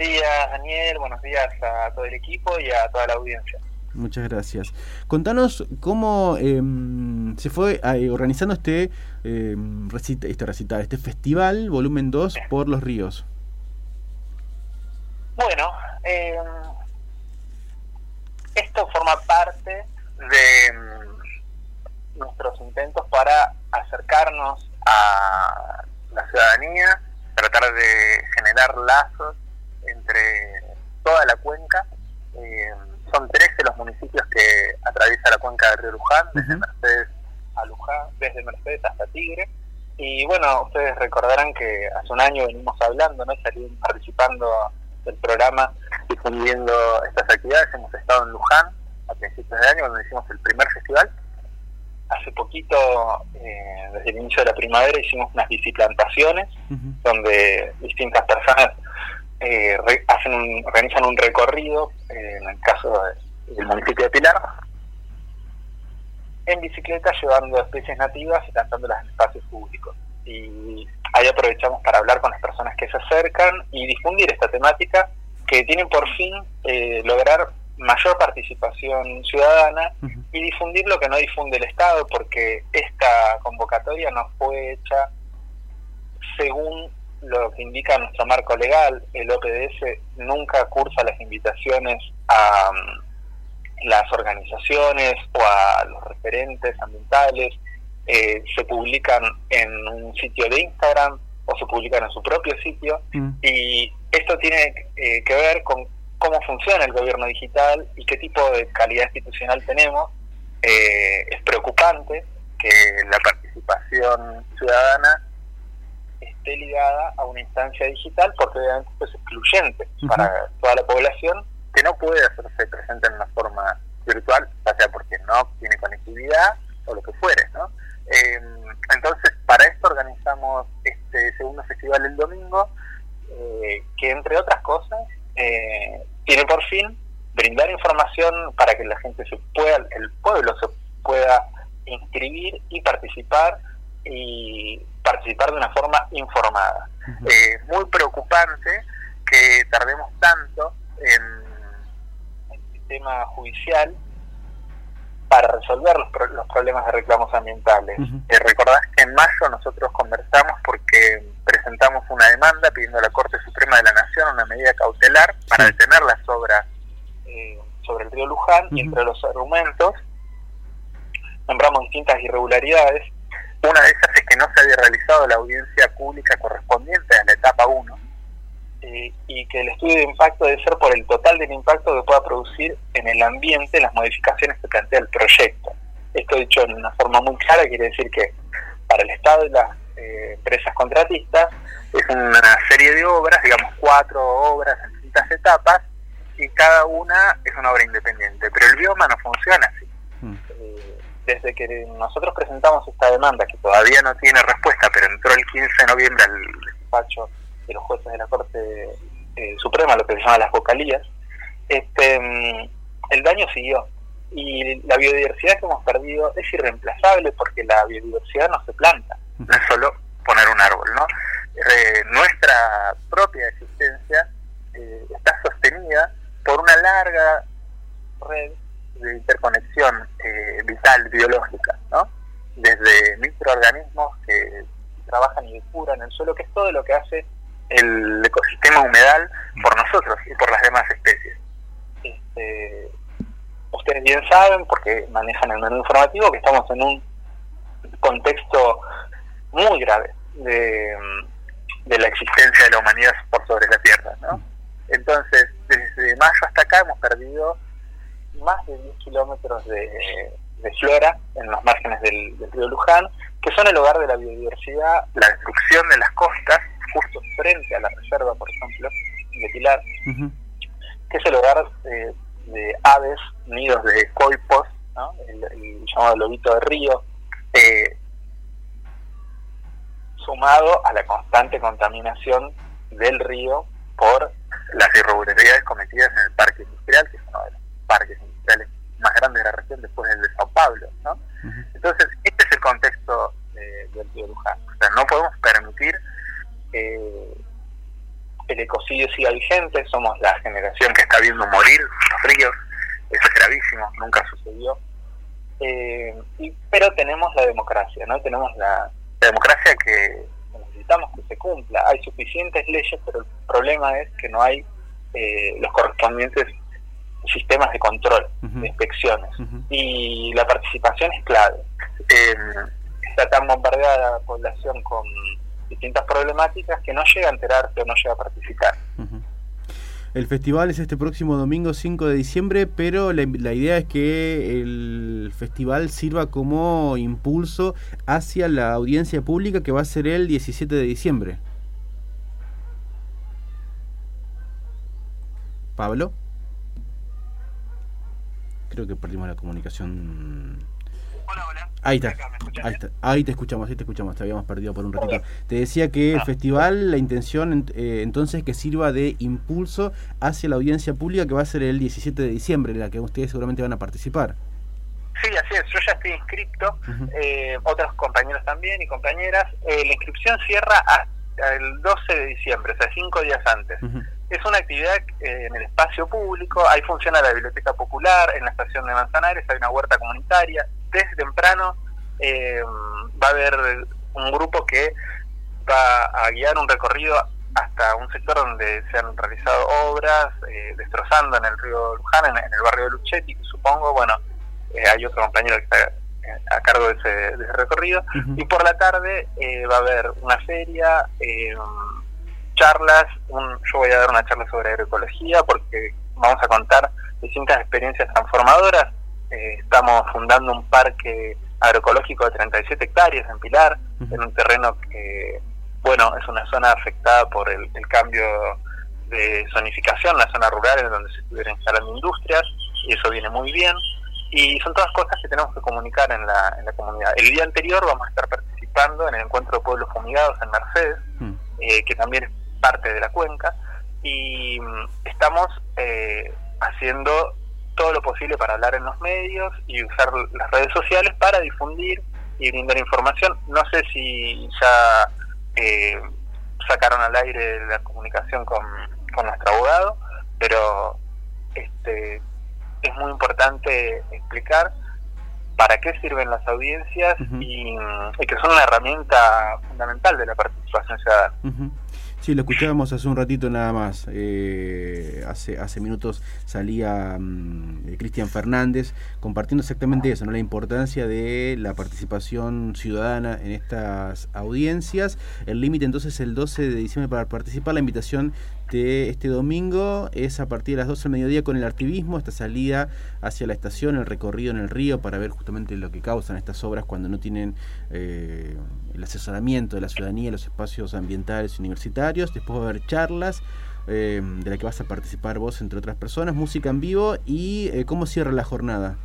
días, Daniel. Buenos días a todo el equipo y a toda la audiencia. Muchas gracias. Contanos cómo em, se fue organizando este, eh, recita, este recital, este festival, volumen 2, por los ríos. Bueno, em, esto forma parte de nuestros intentos para acercarnos a la ciudadanía, tratar de generar lazos entre toda la cuenca. Eh, son 13 los municipios que atraviesa la cuenca del río Luján, desde Mercedes a Luján, desde Mercedes hasta Tigre. Y bueno, ustedes recordarán que hace un año venimos hablando, ¿no? Salimos participando del programa, difundiendo estas actividades. Hemos estado en Luján a principios de año, cuando hicimos el primer festival. Hace poquito, eh, desde el inicio de la primavera, hicimos unas biciplantaciones, donde distintas personas eh, hacen un, organizan un recorrido, eh, en el caso del municipio de Pilar, en bicicleta llevando especies nativas y cantándolas en espacios públicos. Y ahí aprovechamos para hablar con las personas que se acercan y difundir esta temática que tienen por fin eh, lograr mayor participación ciudadana y difundir lo que no difunde el Estado, porque esta convocatoria no fue hecha según lo que indica nuestro marco legal, el OPDS nunca cursa las invitaciones a mm, las organizaciones o a los referentes ambientales, eh, se publican en un sitio de Instagram o se publican en su propio sitio mm. y esto tiene eh, que ver con cómo funciona el gobierno digital y qué tipo de calidad institucional tenemos. Eh, es preocupante que la participación ciudadana esté ligada a una instancia digital porque obviamente es excluyente para toda la población que no puede hacerse presente en una forma virtual, ya sea porque no tiene conectividad o lo que fuere, ¿no? Em, entonces, para esto organizamos este segundo festival el domingo, eh, que entre otras cosas eh, tiene por fin brindar información para que la gente se pueda, el pueblo se pueda inscribir y participar y participar de una forma informada. Eh, muy preocupante que tardemos tanto en el sistema judicial para resolver los, los problemas de reclamos ambientales. Eh, recordás que en mayo nosotros conversamos porque presentamos una demanda pidiendo a la Corte Suprema de la Nación una medida cautelar para detener las obras eh, sobre el río Luján y entre los argumentos nombramos distintas irregularidades realizado la audiencia pública correspondiente a la etapa 1 eh, y que el estudio de impacto debe ser por el total del impacto que pueda producir en el ambiente las modificaciones que plantea el proyecto. Esto dicho en una forma muy clara quiere decir que para el Estado y las eh, empresas contratistas es una serie de obras, digamos cuatro obras en distintas etapas, y cada una es una obra independiente. Pero el bioma no funciona así. Mm. Eh, desde que nosotros presentamos esta demanda, que todavía no tiene respuesta, pero entró el 15 de noviembre al despacho de los jueces de la Corte eh, Suprema, lo que se llama las vocalías, este, mm, el daño siguió. Y la biodiversidad que hemos perdido es irreemplazable porque la biodiversidad no se planta, no es solo poner un árbol, ¿no? Eh, nuestra propia existencia eh, está sostenida por una larga red de interconexión eh, vital biológica, ¿no? Desde microorganismos que trabajan y depuran el suelo, que es todo lo que hace el ecosistema humedal por nosotros y por las demás especies. Este, ustedes bien saben, porque manejan el menú informativo, que estamos en un contexto muy grave de, de la existencia de la humanidad por sobre la Tierra, ¿no? Entonces, desde mayo hasta acá hemos perdido más de 10 kilómetros de, flora en los márgenes del, río Luján, que son el hogar de la biodiversidad, la destrucción de las costas, justo frente a la reserva, por ejemplo, de Pilar, que es el hogar eh, de aves, nidos de coipos, el, llamado lobito de río, eh, sumado a la constante contaminación del río por las irregularidades cometidas en el parque industrial, que es uno de los parques más grande de la región después del de Sao Paulo. ¿no? Entonces, este es el contexto del río Luján. O sea, no podemos permitir eh, el ecocidio siga vigente, somos la generación que está viendo morir los ríos, eso es gravísimo, nunca sucedió. Eh, y, pero tenemos la democracia, ¿no? Tenemos la, democracia que necesitamos que se cumpla. Hay suficientes leyes, pero el problema es que no hay eh, los correspondientes sistemas de control, de inspecciones. Y la participación es clave. Eh, está tan bombardeada la población con distintas problemáticas que no llega a enterarse o no llega a participar. El festival es este próximo domingo 5 de diciembre, pero la, idea es que el festival sirva como impulso hacia la audiencia pública que va a ser el 17 de diciembre. Pablo. Creo que perdimos la comunicación Hola, hola. Ahí está. ahí está. Ahí te escuchamos, ahí te escuchamos. Te habíamos perdido por un ratito. Te decía que el ah. festival, la intención eh, entonces que sirva de impulso hacia la audiencia pública que va a ser el 17 de diciembre, en la que ustedes seguramente van a participar. Sí, así es. Yo ya estoy inscrito. Eh, otros compañeros también y compañeras. Eh, la inscripción cierra hasta el 12 de diciembre, o sea, cinco días antes. Es una actividad en el espacio público. Ahí funciona la biblioteca popular. En la estación de Manzanares hay una huerta comunitaria desde temprano eh, va a haber un grupo que va a guiar un recorrido hasta un sector donde se han realizado obras, eh, destrozando en el río Luján, en, el barrio de Luchetti, supongo, bueno, eh, hay otro compañero que está a cargo de ese, recorrido, y por la tarde va a haber una feria, charlas, yo voy a dar una charla sobre agroecología porque vamos a contar distintas experiencias transformadoras eh, estamos fundando un parque agroecológico de 37 hectáreas en Pilar, en un terreno que, bueno, es una zona afectada por el, cambio de zonificación, la zona rural en donde se estuvieron instalando industrias, y eso viene muy bien. Y son todas cosas que tenemos que comunicar en la, en la comunidad. El día anterior vamos a estar participando en el encuentro de pueblos fumigados en Mercedes, mm. eh, que también es parte de la cuenca, y mm, estamos eh, haciendo todo lo posible para hablar en los medios y usar las redes sociales para difundir y brindar información. No sé si ya eh, sacaron al aire la comunicación con, nuestro abogado, pero este es muy importante explicar para qué sirven las audiencias y, que son una herramienta fundamental de la participación ciudadana. Sí, lo escuchábamos hace un ratito nada más. Eh, hace, hace minutos salía mm, eh, Cristian Fernández compartiendo exactamente eso, ¿no? la importancia de la participación ciudadana en estas audiencias. El límite entonces es el 12 de diciembre para participar. La invitación de este domingo es a partir de las 12 del mediodía con el activismo, esta salida hacia la estación, el recorrido en el río para ver justamente lo que causan estas obras cuando no tienen eh, el asesoramiento de la ciudadanía, los espacios ambientales universitarios. Después va a haber charlas. Eh, de la que vas a participar vos entre otras personas, música en vivo y eh, cómo cierra la jornada.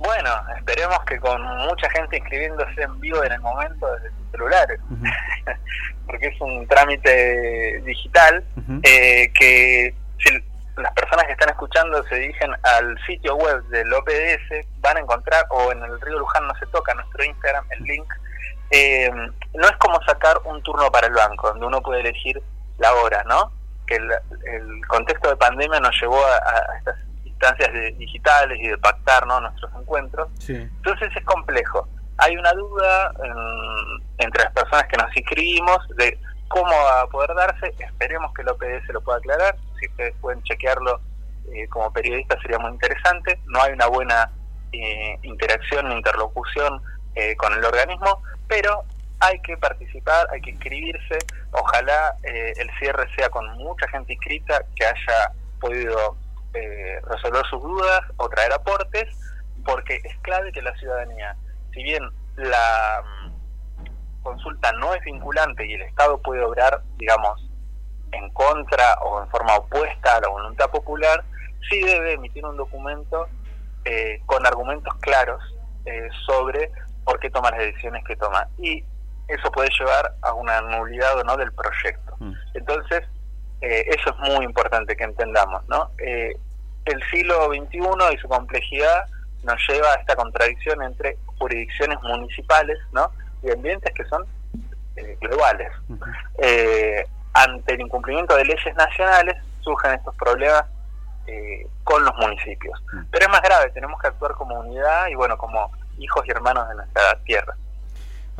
Bueno, esperemos que con mucha gente inscribiéndose en vivo en el momento desde sus celulares, porque es un trámite digital eh, que si las personas que están escuchando se dirigen al sitio web del OPDS, van a encontrar, o en el río Luján no se toca, nuestro Instagram, el link, eh, no es como sacar un turno para el banco, donde uno puede elegir la hora, ¿no? Que el, contexto de pandemia nos llevó a, a estas instancias digitales y de pactar ¿no? nuestros encuentros. Entonces es complejo. Hay una duda entre las personas que nos inscribimos de cómo va a poder darse. Esperemos que el OPD se lo pueda aclarar. Si ustedes pueden chequearlo eh, como periodistas sería muy interesante. No hay una buena eh, interacción, interlocución eh, con el organismo, pero hay que participar, hay que inscribirse. Ojalá eh, el cierre sea con mucha gente inscrita que haya podido eh, resolver sus dudas o traer aportes, porque es clave que la ciudadanía, si bien la mm, consulta no es vinculante y el Estado puede obrar, digamos, en contra o en forma opuesta a la voluntad popular, sí debe emitir un documento eh, con argumentos claros eh, sobre por qué toma las decisiones que toma. Y eso puede llevar a una nulidad o no del proyecto. Mm. Entonces, eh, eso es muy importante que entendamos, ¿no? Eh, el siglo XXI y su complejidad nos lleva a esta contradicción entre jurisdicciones municipales, ¿no? Y ambientes que son eh, globales. ante el incumplimiento de leyes nacionales surgen estos problemas eh, con los municipios. Pero es más grave, tenemos que actuar como unidad y bueno, como hijos y hermanos de nuestra tierra.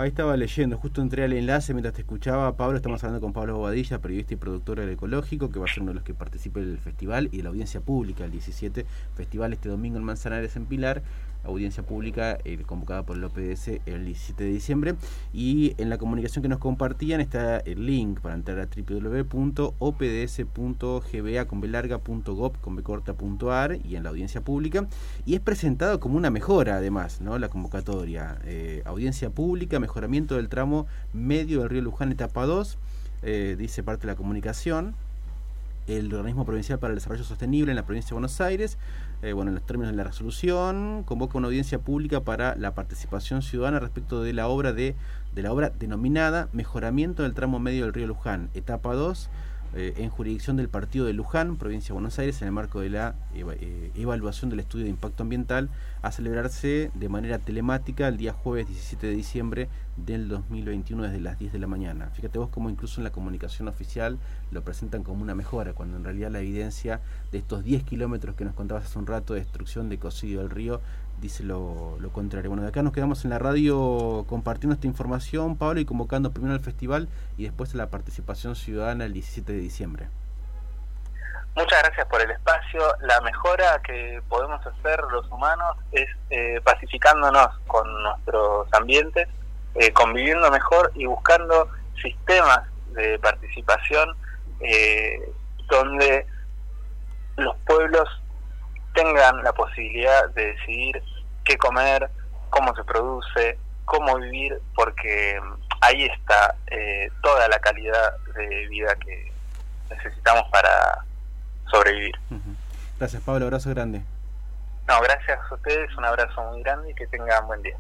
Ahí estaba leyendo, justo entré al enlace mientras te escuchaba. Pablo, estamos hablando con Pablo Bobadilla, periodista y productor del Ecológico, que va a ser uno de los que participe del festival y de la audiencia pública el 17, festival este domingo en Manzanares en Pilar audiencia pública eh, convocada por el OPS el 17 de diciembre. Y en la comunicación que nos compartían está el link para entrar a www.opds.gba.gov.ar y en la audiencia pública. Y es presentado como una mejora, además, ¿no? la convocatoria. Eh, audiencia pública, mejoramiento del tramo medio del río Luján, etapa 2, eh, dice parte de la comunicación el Organismo Provincial para el Desarrollo Sostenible en la provincia de Buenos Aires, eh, bueno, en los términos de la resolución, convoca una audiencia pública para la participación ciudadana respecto de la obra de, de la obra denominada Mejoramiento del tramo medio del río Luján, etapa 2, eh, en jurisdicción del Partido de Luján, provincia de Buenos Aires, en el marco de la eh, evaluación del estudio de impacto ambiental, a celebrarse de manera telemática el día jueves 17 de diciembre del 2021 desde las 10 de la mañana. Fíjate vos cómo incluso en la comunicación oficial lo presentan como una mejora, cuando en realidad la evidencia de estos 10 kilómetros que nos contabas hace un rato de destrucción de cocido del río dice lo, contrario. Bueno, de acá nos quedamos en la radio compartiendo esta información, Pablo, y convocando primero al festival y después a la participación ciudadana el 17 de diciembre. Muchas gracias por el espacio. La mejora que podemos hacer los humanos es eh, pacificándonos con nuestros ambientes, eh, conviviendo mejor y buscando sistemas de participación eh, donde los pueblos tengan la posibilidad de decidir qué comer, cómo se produce, cómo vivir, porque mm, ahí está eh, toda la calidad de vida que necesitamos para sobrevivir. Gracias Pablo, abrazo grande. No, gracias a ustedes, un abrazo muy grande y que tengan buen día.